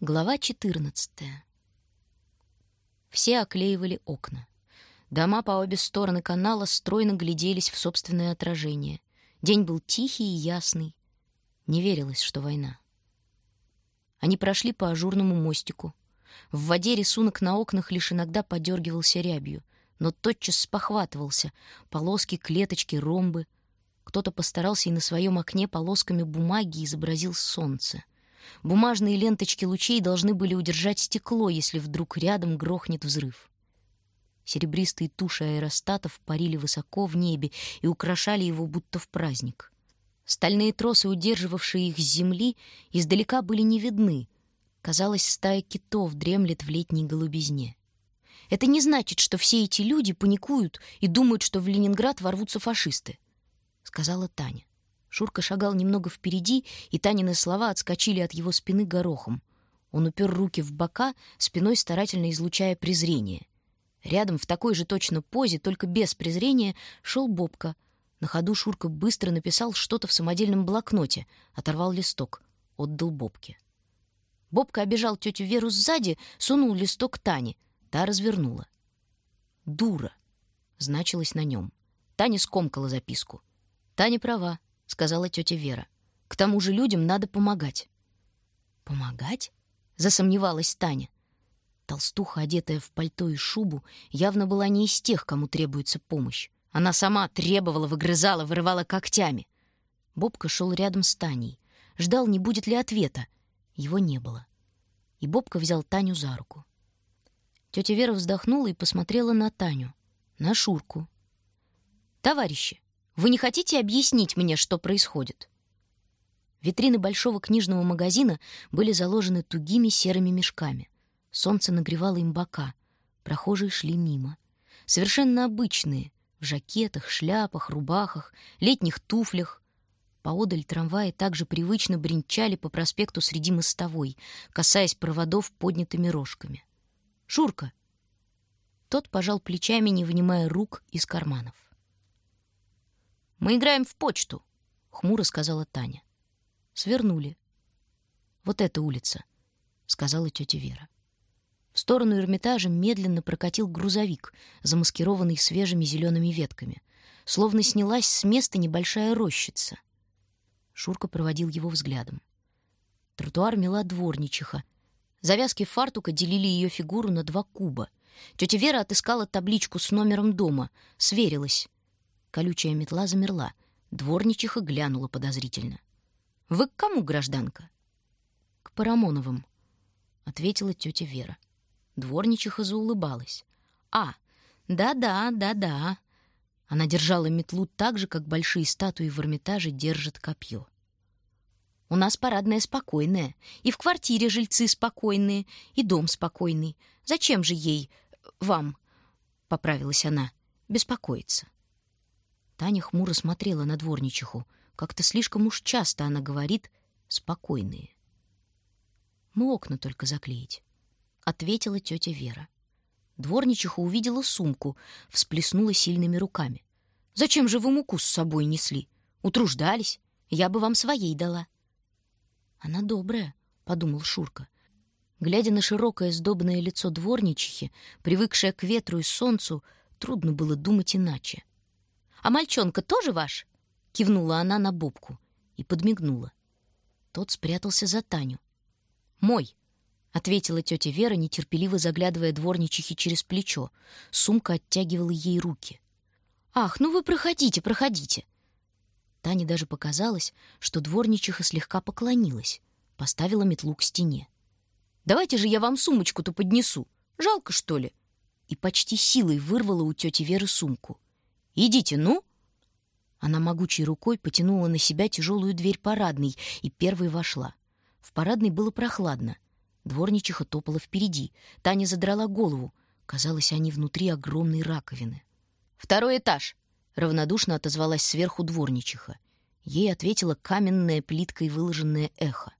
Глава 14. Все оклеивали окна. Дома по обе стороны канала стройно гляделись в собственное отражение. День был тихий и ясный. Не верилось, что война. Они прошли по ажурному мостику. В воде рисунок на окнах лишь иногда подергивался рябью, но тотчас спохватывался. Полоски, клеточки, ромбы. Кто-то постарался и на своем окне полосками бумаги изобразил солнце — Бумажные ленточки лучей должны были удержать стекло, если вдруг рядом грохнет взрыв. Серебристые туши аэростатов парили высоко в небе и украшали его будто в праздник. Стальные тросы, удерживавшие их с земли, издалека были не видны. Казалось, стая китов дремлет в летней голубизне. Это не значит, что все эти люди паникуют и думают, что в Ленинград ворвутся фашисты, — сказала Таня. Шурка шагал немного впереди, и Танины слова отскочили от его спины горохом. Он упер руки в бока, спиной старательно излучая презрение. Рядом в такой же точно позе, только без презрения, шел Бобка. На ходу Шурка быстро написал что-то в самодельном блокноте, оторвал листок, отдал Бобке. Бобка обежал тетю Веру сзади, сунул листок Тане. Та развернула. «Дура» значилось на нем. Таня скомкала записку. Таня права сказала тетя Вера. К тому же людям надо помогать. Помогать? засомневалась Таня. Толстуха, одетая в пальто и шубу, явно была не из тех, кому требуется помощь. Она сама требовала, выгрызала, вырывала когтями. Бобка шел рядом с Таней, ждал, не будет ли ответа. Его не было. И Бобка взял Таню за руку. Тетя Вера вздохнула и посмотрела на Таню, на Шурку. «Товарищи, вы не хотите объяснить мне, что происходит?» Витрины большого книжного магазина были заложены тугими серыми мешками. Солнце нагревало им бока. Прохожие шли мимо. Совершенно обычные, в жакетах, шляпах, рубахах, летних туфлях. Поодаль трамваи также привычно бренчали по проспекту среди мостовой, касаясь проводов поднятыми рожками. «Шурка!» Тот пожал плечами, не вынимая рук из карманов. Мы играем в почту, хмуро сказала Таня. Свернули. Вот эта улица, сказала тетя Вера. В сторону Эрмитажа медленно прокатил грузовик, замаскированный свежими зелеными ветками. Словно снялась с места небольшая рощица. Шурка проводил его взглядом. Тротуар мела дворничиха. Завязки фартука делили ее фигуру на два куба. Тетя Вера отыскала табличку с номером дома, сверилась. Колючая метла замерла. Дворничиха глянула подозрительно. «Вы к кому, гражданка?» «К Парамоновым», — ответила тетя Вера. Дворничиха заулыбалась. «А, да-да, да-да». Она держала метлу так же, как большие статуи в Эрмитаже держат копье. «У нас парадная спокойная, и в квартире жильцы спокойные, и дом спокойный. Зачем же ей, вам, — поправилась она, — беспокоиться?» Таня хмуро смотрела на дворничиху. Как-то слишком уж часто она говорит «спокойные». «Мы окна только заклеить», — ответила тетя Вера. Дворничиха увидела сумку, всплеснула сильными руками. «Зачем же вы муку с собой несли? Утруждались? Я бы вам своей дала». «Она добрая», — подумал Шурка. Глядя на широкое сдобное лицо дворничихи, привыкшее к ветру и солнцу, трудно было думать иначе. А мальчонка тоже ваш?» — кивнула она на Бобку и подмигнула. Тот спрятался за Таню. «Мой!» — ответила тетя Вера, нетерпеливо заглядывая дворничихе через плечо. Сумка оттягивала ей руки. «Ах, ну вы проходите, проходите!» Тане даже показалось, что дворничиха слегка поклонилась, поставила метлу к стене. «Давайте же я вам сумочку-то поднесу. Жалко, что ли?» И почти силой вырвала у тети Веры сумку. Идите, ну!» Она могучей рукой потянула на себя тяжелую дверь парадной и первой вошла. В парадной было прохладно. Дворничиха топала впереди. Таня задрала голову. Казалось, они внутри огромной раковины. «Второй этаж!» — равнодушно отозвалась сверху дворничиха. Ей ответила каменная плиткой выложенное эхо.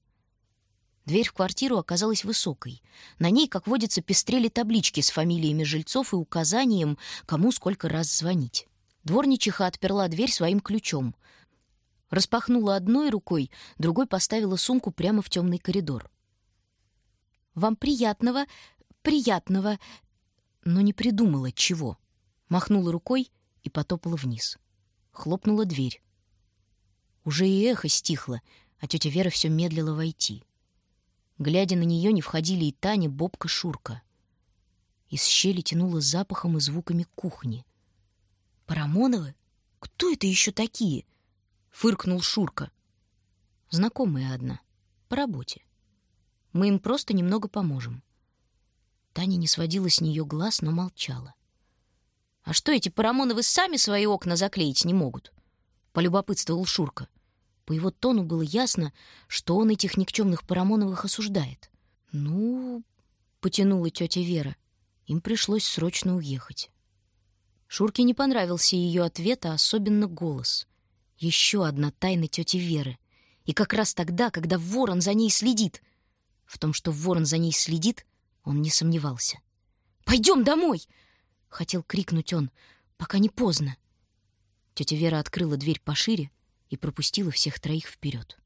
Дверь в квартиру оказалась высокой. На ней, как водится, пестрели таблички с фамилиями жильцов и указанием, кому сколько раз звонить. Дворничиха отперла дверь своим ключом. Распахнула одной рукой, другой поставила сумку прямо в темный коридор. Вам приятного, приятного, но не придумала чего. Махнула рукой и потопала вниз. Хлопнула дверь. Уже и эхо стихло, а тетя Вера все медлила войти. Глядя на нее, не входили и Таня, Бобка, Шурка. Из щели тянуло запахом и звуками кухни. «Парамоновы? Кто это еще такие?» — фыркнул Шурка. «Знакомая одна. По работе. Мы им просто немного поможем». Таня не сводила с нее глаз, но молчала. «А что, эти Парамоновы сами свои окна заклеить не могут?» — полюбопытствовал Шурка. По его тону было ясно, что он этих никчемных Парамоновых осуждает. «Ну...» — потянула тетя Вера. Им пришлось срочно уехать. Шурке не понравился ее ответ, а особенно голос. Еще одна тайна тети Веры. И как раз тогда, когда ворон за ней следит. В том, что ворон за ней следит, он не сомневался. «Пойдем домой!» — хотел крикнуть он, пока не поздно. Тетя Вера открыла дверь пошире и пропустила всех троих вперед.